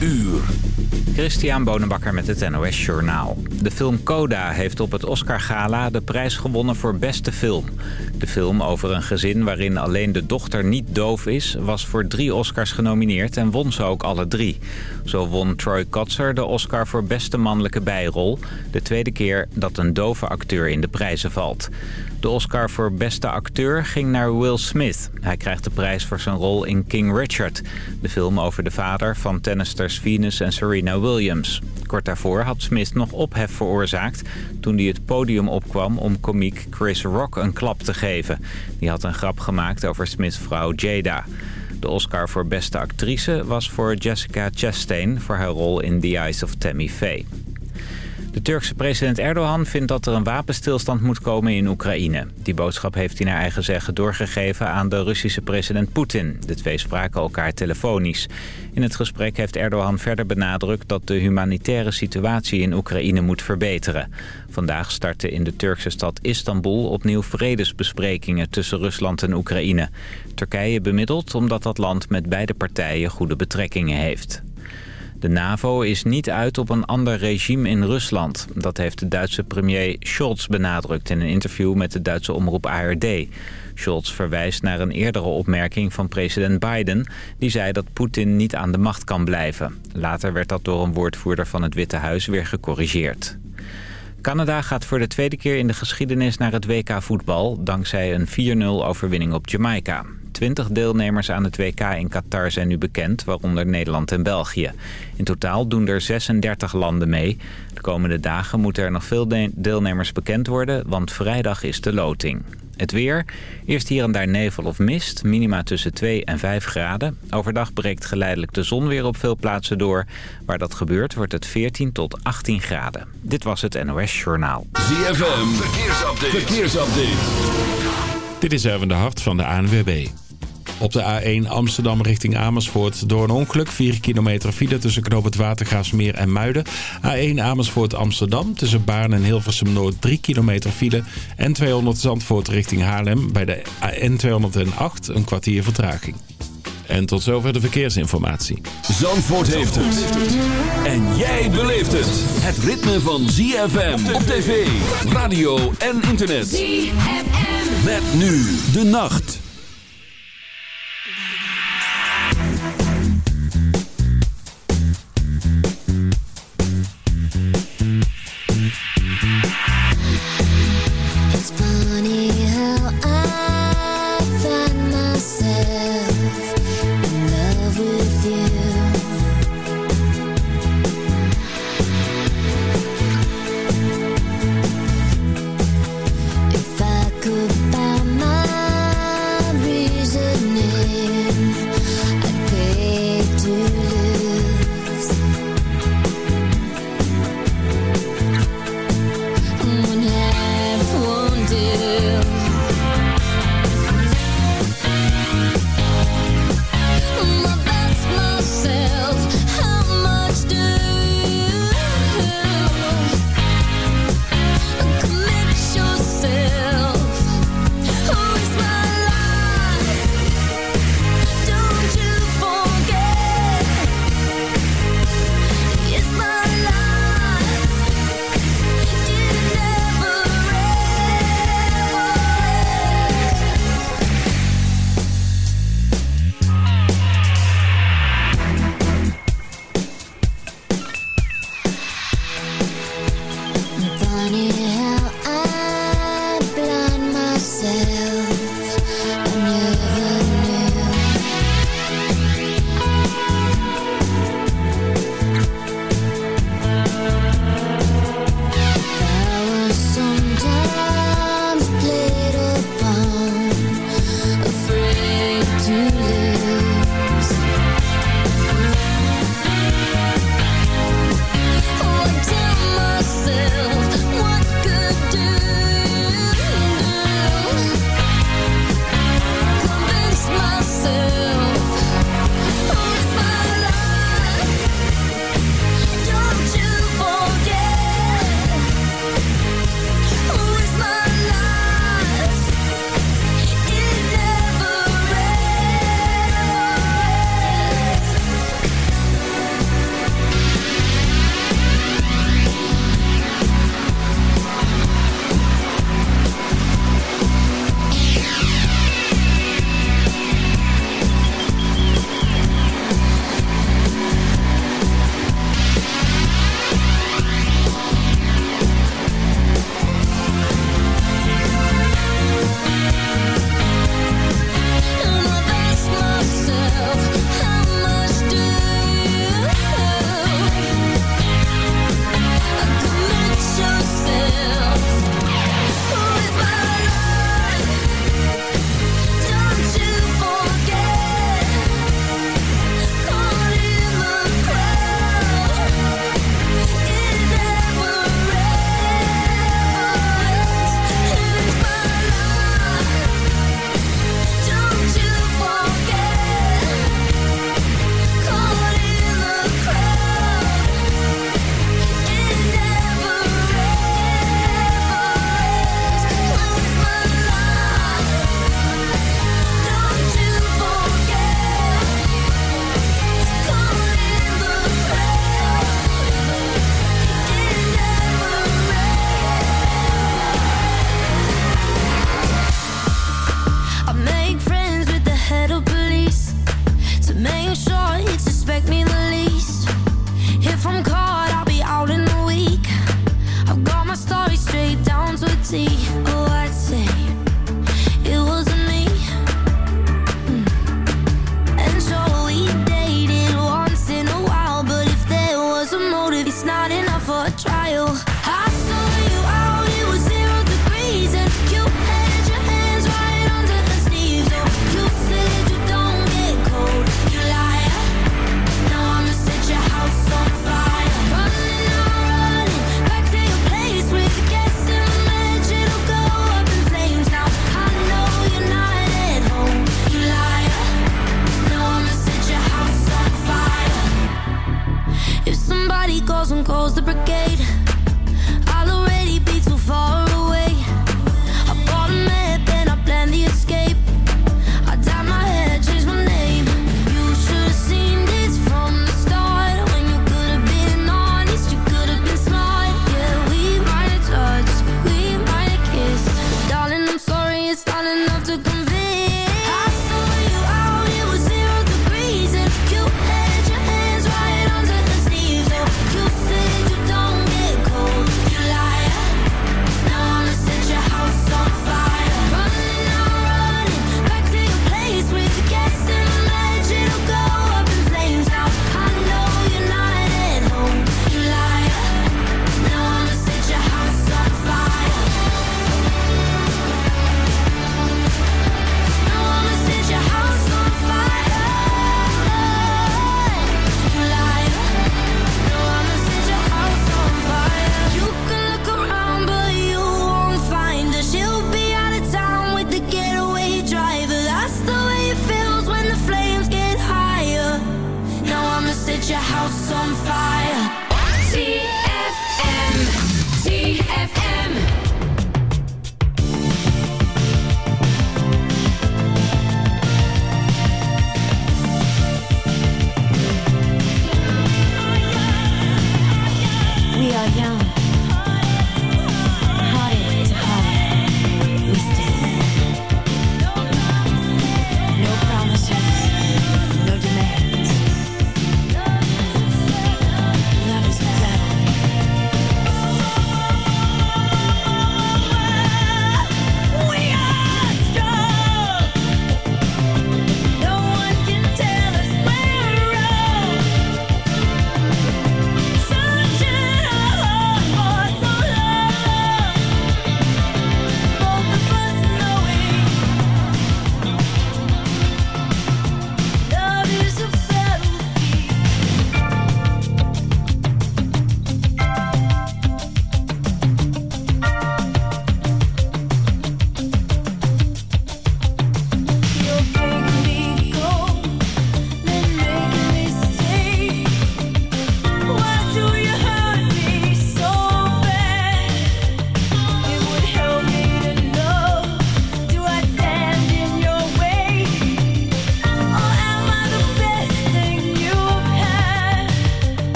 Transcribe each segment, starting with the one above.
uur. Christian Bonenbakker met het NOS Journaal. De film Coda heeft op het Oscar Gala de prijs gewonnen voor beste film. De film over een gezin waarin alleen de dochter niet doof is... was voor drie Oscars genomineerd en won ze ook alle drie. Zo won Troy Kotzer de Oscar voor beste mannelijke bijrol. De tweede keer dat een dove acteur in de prijzen valt. De Oscar voor beste acteur ging naar Will Smith. Hij krijgt de prijs voor zijn rol in King Richard. De film over de vader van Venus en Serena Williams. Kort daarvoor had Smith nog ophef veroorzaakt... toen hij het podium opkwam om komiek Chris Rock een klap te geven. Die had een grap gemaakt over Smiths vrouw Jada. De Oscar voor beste actrice was voor Jessica Chastain... voor haar rol in The Eyes of Tammy Faye. De Turkse president Erdogan vindt dat er een wapenstilstand moet komen in Oekraïne. Die boodschap heeft hij naar eigen zeggen doorgegeven aan de Russische president Poetin. De twee spraken elkaar telefonisch. In het gesprek heeft Erdogan verder benadrukt dat de humanitaire situatie in Oekraïne moet verbeteren. Vandaag starten in de Turkse stad Istanbul opnieuw vredesbesprekingen tussen Rusland en Oekraïne. Turkije bemiddelt omdat dat land met beide partijen goede betrekkingen heeft. De NAVO is niet uit op een ander regime in Rusland. Dat heeft de Duitse premier Scholz benadrukt in een interview met de Duitse omroep ARD. Scholz verwijst naar een eerdere opmerking van president Biden... die zei dat Poetin niet aan de macht kan blijven. Later werd dat door een woordvoerder van het Witte Huis weer gecorrigeerd. Canada gaat voor de tweede keer in de geschiedenis naar het WK voetbal... dankzij een 4-0 overwinning op Jamaica. 20 deelnemers aan het WK in Qatar zijn nu bekend, waaronder Nederland en België. In totaal doen er 36 landen mee. De komende dagen moeten er nog veel deelnemers bekend worden, want vrijdag is de loting. Het weer. Eerst hier en daar nevel of mist. Minima tussen 2 en 5 graden. Overdag breekt geleidelijk de zon weer op veel plaatsen door. Waar dat gebeurt wordt het 14 tot 18 graden. Dit was het NOS Journaal. ZFM. Verkeersupdate. Verkeersupdate. Dit is Erwin de Hart van de ANWB. Op de A1 Amsterdam richting Amersfoort door een ongeluk. 4 kilometer file tussen Knoop het Watergraafsmeer en Muiden. A1 Amersfoort Amsterdam tussen Baarn en Hilversum Noord 3 kilometer file. En 200 Zandvoort richting Haarlem bij de N208 een kwartier vertraging. En tot zover de verkeersinformatie. Zandvoort heeft het. En jij beleeft het. Het ritme van ZFM op tv, radio en internet. ZFM. Met nu de nacht.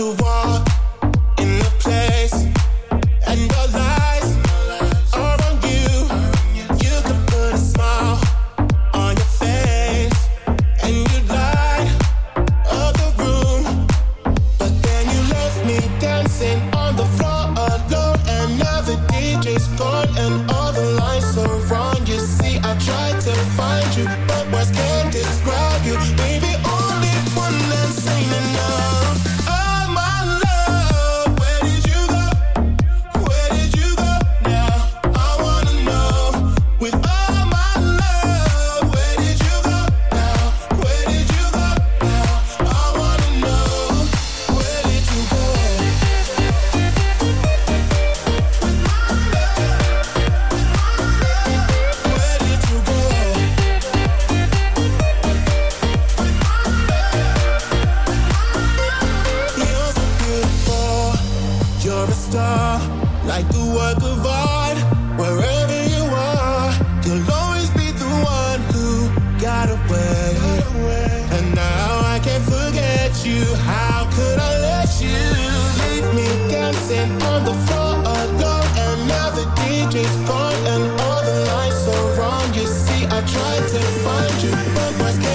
afgeknapt exactly Just burn and all the lights around you See, I tried to find you, but my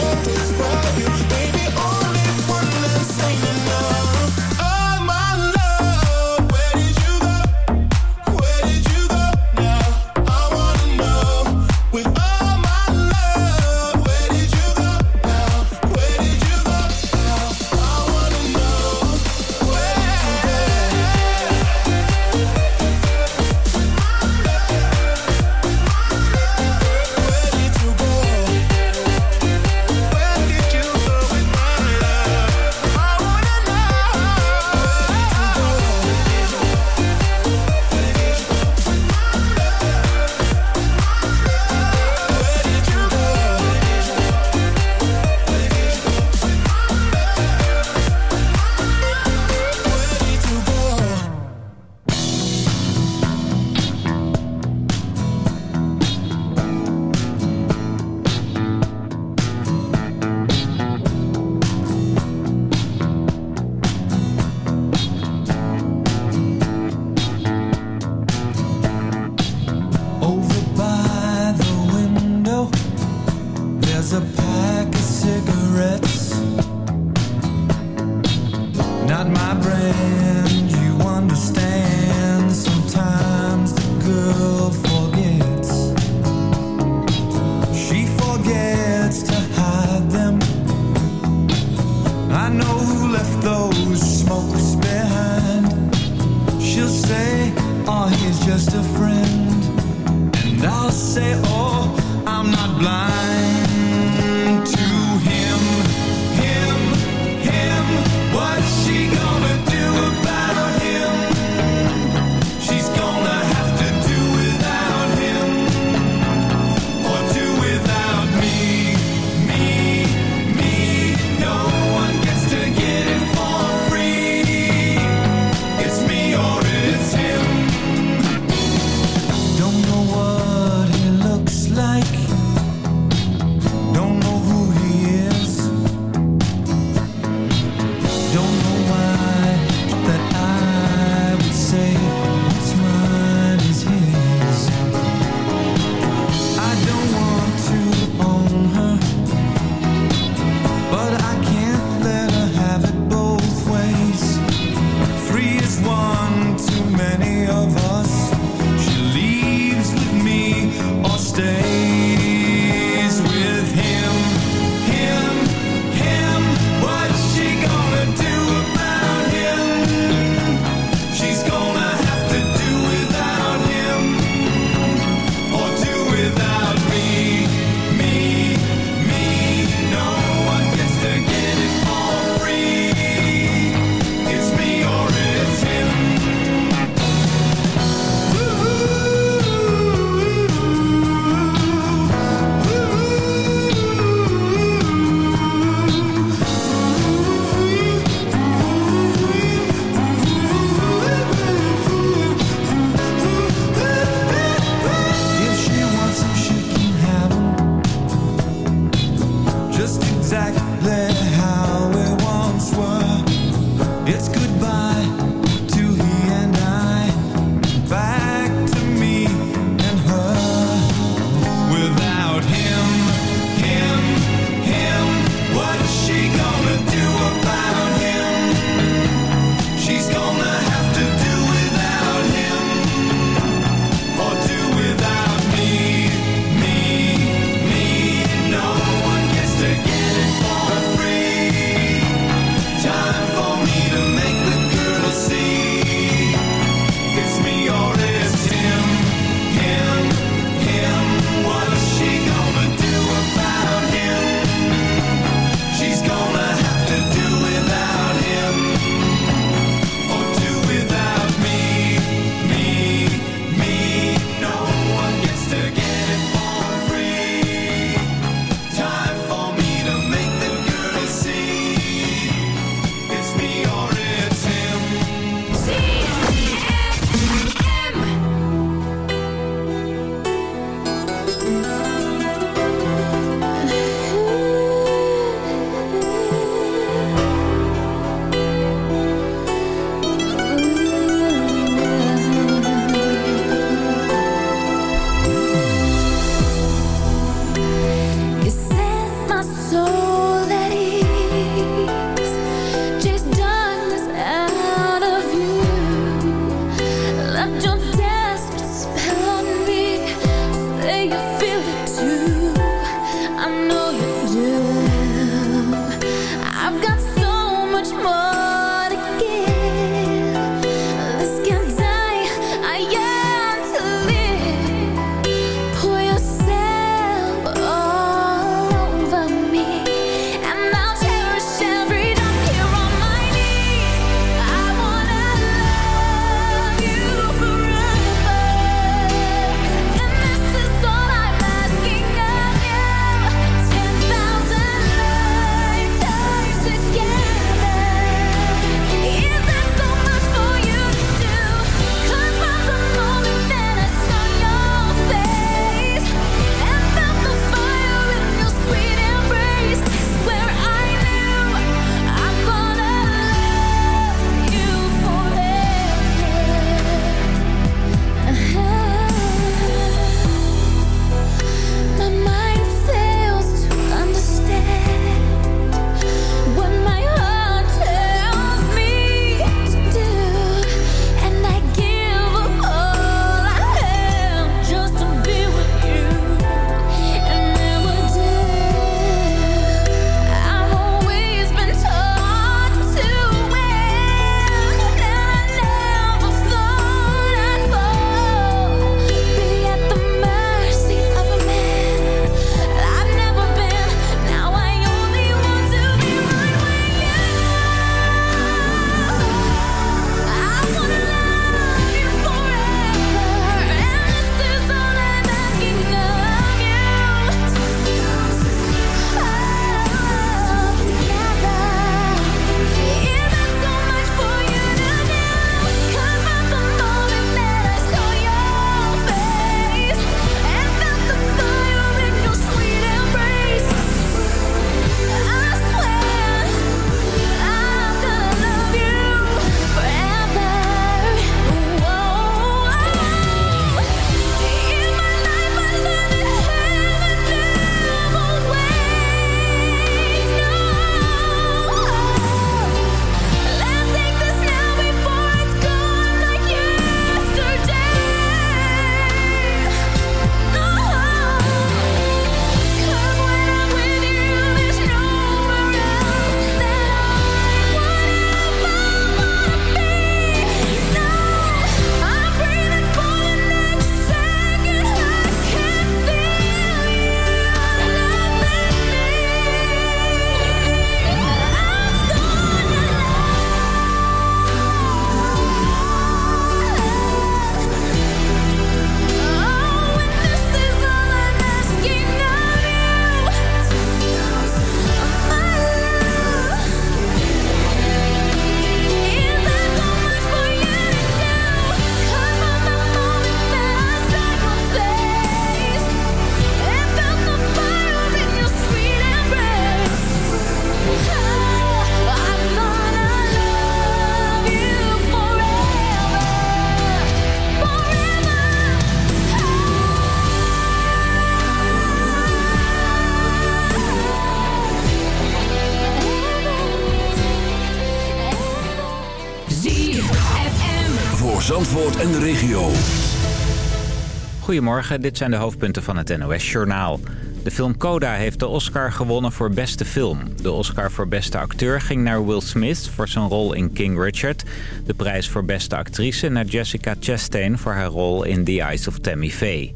Goedemorgen, dit zijn de hoofdpunten van het NOS-journaal. De film Coda heeft de Oscar gewonnen voor beste film. De Oscar voor beste acteur ging naar Will Smith voor zijn rol in King Richard. De prijs voor beste actrice naar Jessica Chastain voor haar rol in The Eyes of Tammy Faye.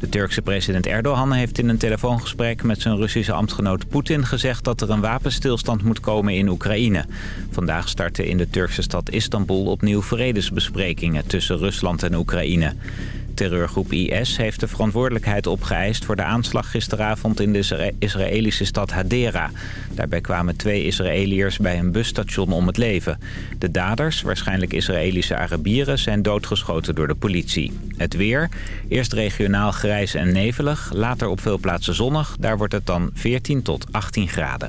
De Turkse president Erdogan heeft in een telefoongesprek met zijn Russische ambtgenoot Poetin gezegd dat er een wapenstilstand moet komen in Oekraïne. Vandaag starten in de Turkse stad Istanbul opnieuw vredesbesprekingen tussen Rusland en Oekraïne. Terreurgroep IS heeft de verantwoordelijkheid opgeëist voor de aanslag gisteravond in de Israëlische stad Hadera. Daarbij kwamen twee Israëliërs bij een busstation om het leven. De daders, waarschijnlijk Israëlische Arabieren, zijn doodgeschoten door de politie. Het weer, eerst regionaal grijs en nevelig, later op veel plaatsen zonnig. Daar wordt het dan 14 tot 18 graden.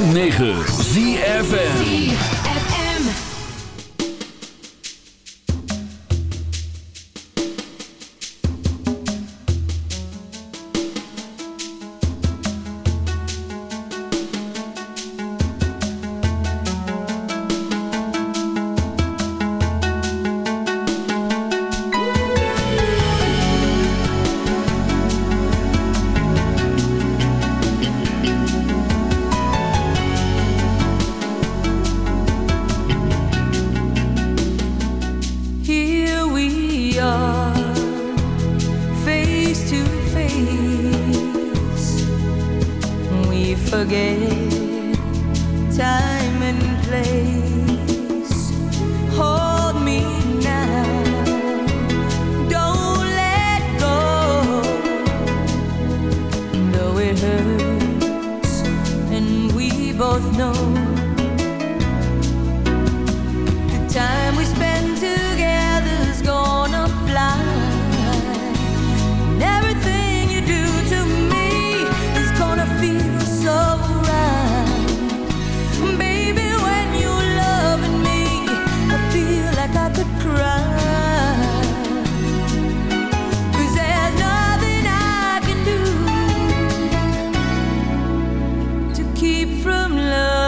106.9 ZFM. Keep from loving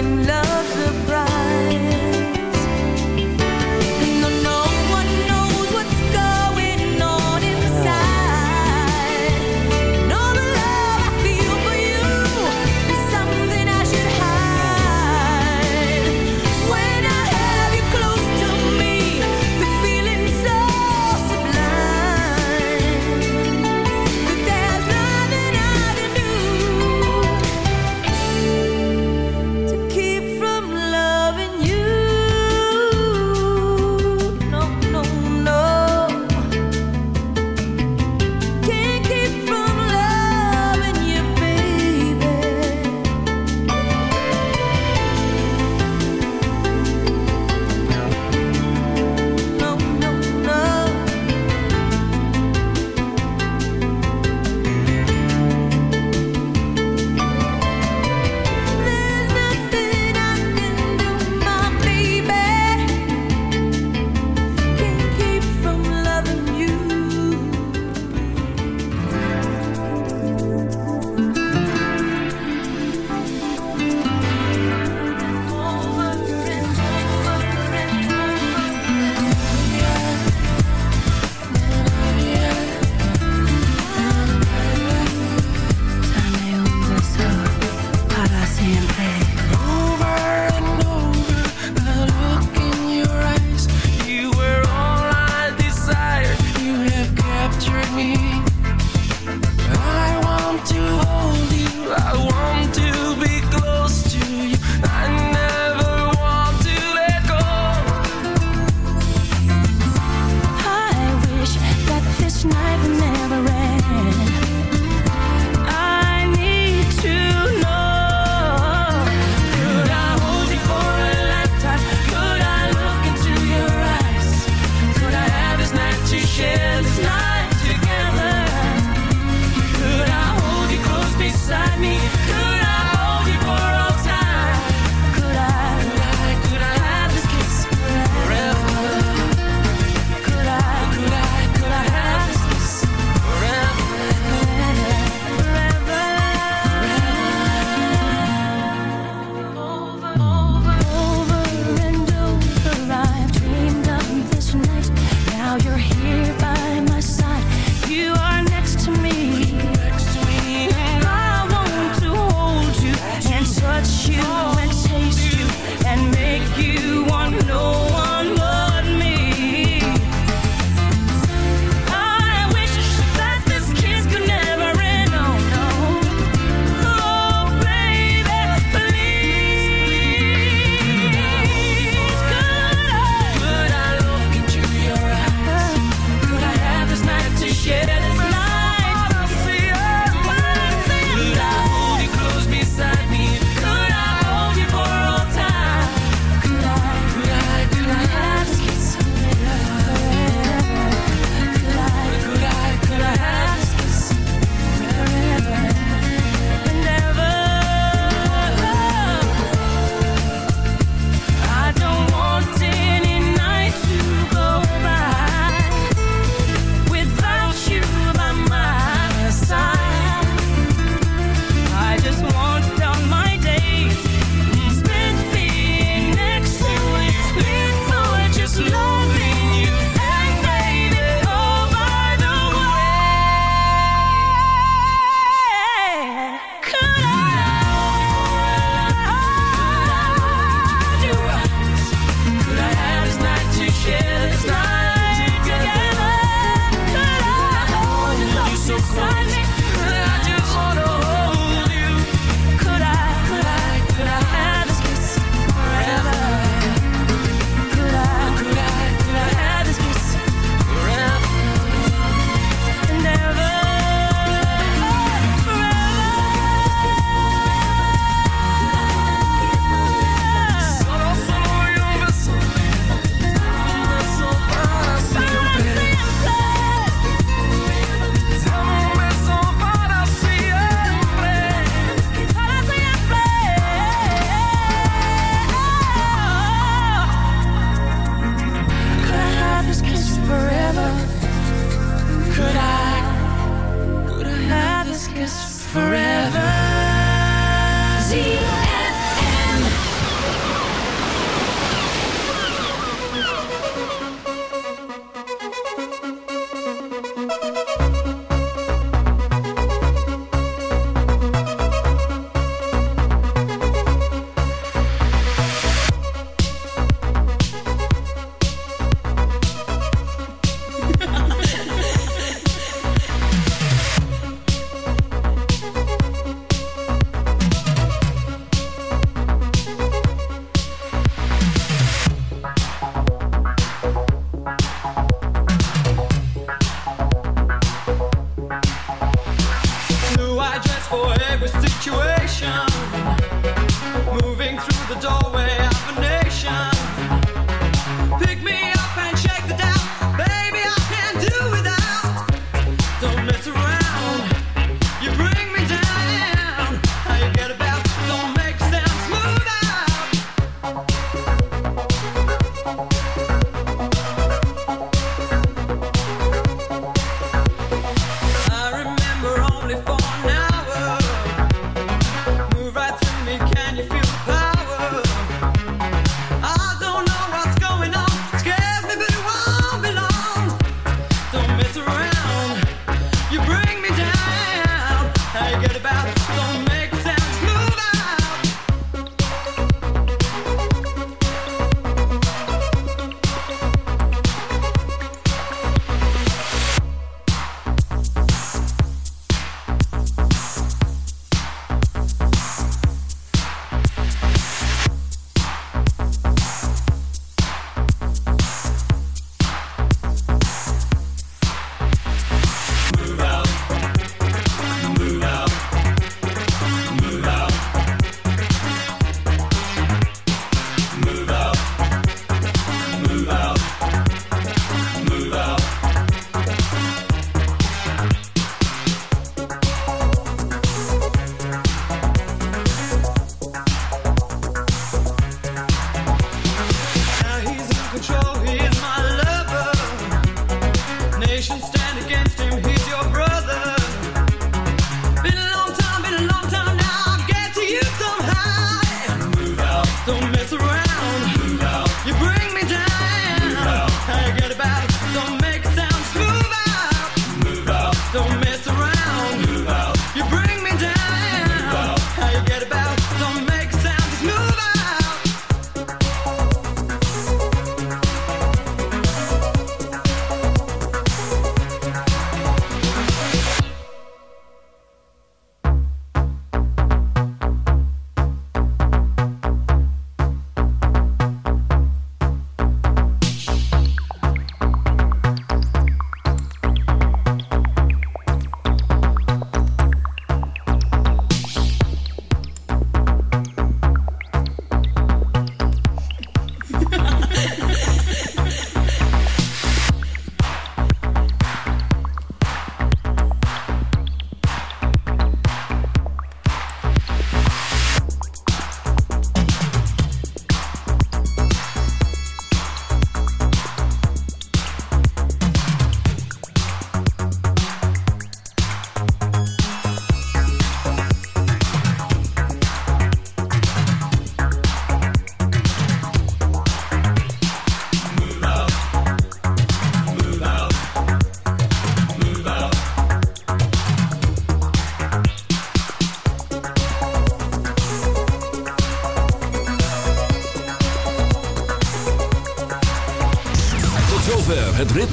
in love.